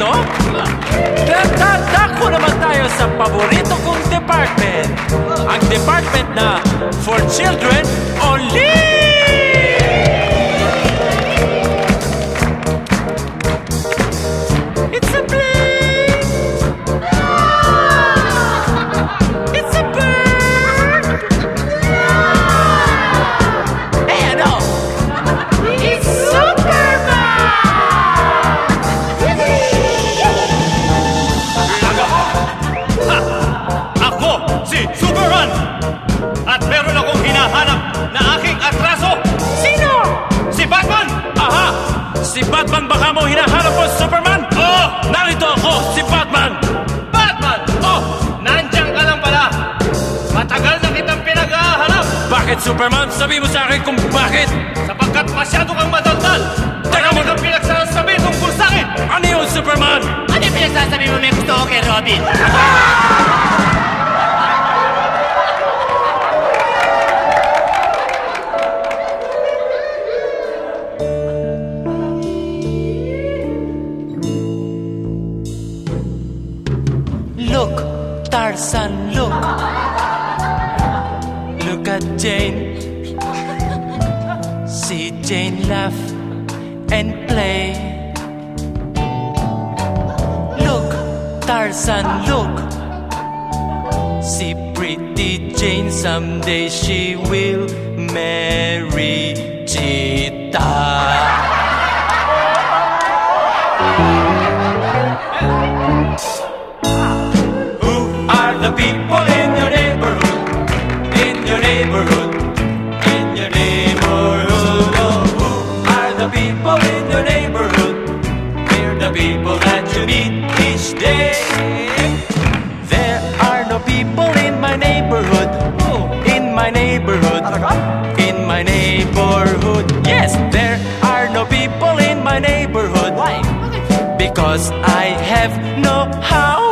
ito? Natatakbo naman tayo sa paborito kong department, ang department na For Children baka mo hinahanap mo, Superman? Oo! Narito ako, si Batman! Batman! Oh! Nandiyan ka lang pala! Matagal na kitang pinag-aahanap Bakit, Superman? Sabi mo sa akin kung bakit! sapagkat masyado kang madaldal! Teka Marami mo- kang pinagsasabi tungkol sa akin! Ano yun, Superman? Ano yung pinagsasabi mo may gusto ko kay Robin? Look, Tarzan, look. Look at Jane. See Jane laugh and play. Look, Tarzan, look. See pretty Jane, someday she will marry Cheetah. The people in your neighborhood? In your neighborhood? In your neighborhood? Oh, who are the people in your neighborhood? They're the people that you meet each day. There are no people in my neighborhood. Oh, in my neighborhood. In my neighborhood. Yes, there are no people in my neighborhood. Why? Because I have no house.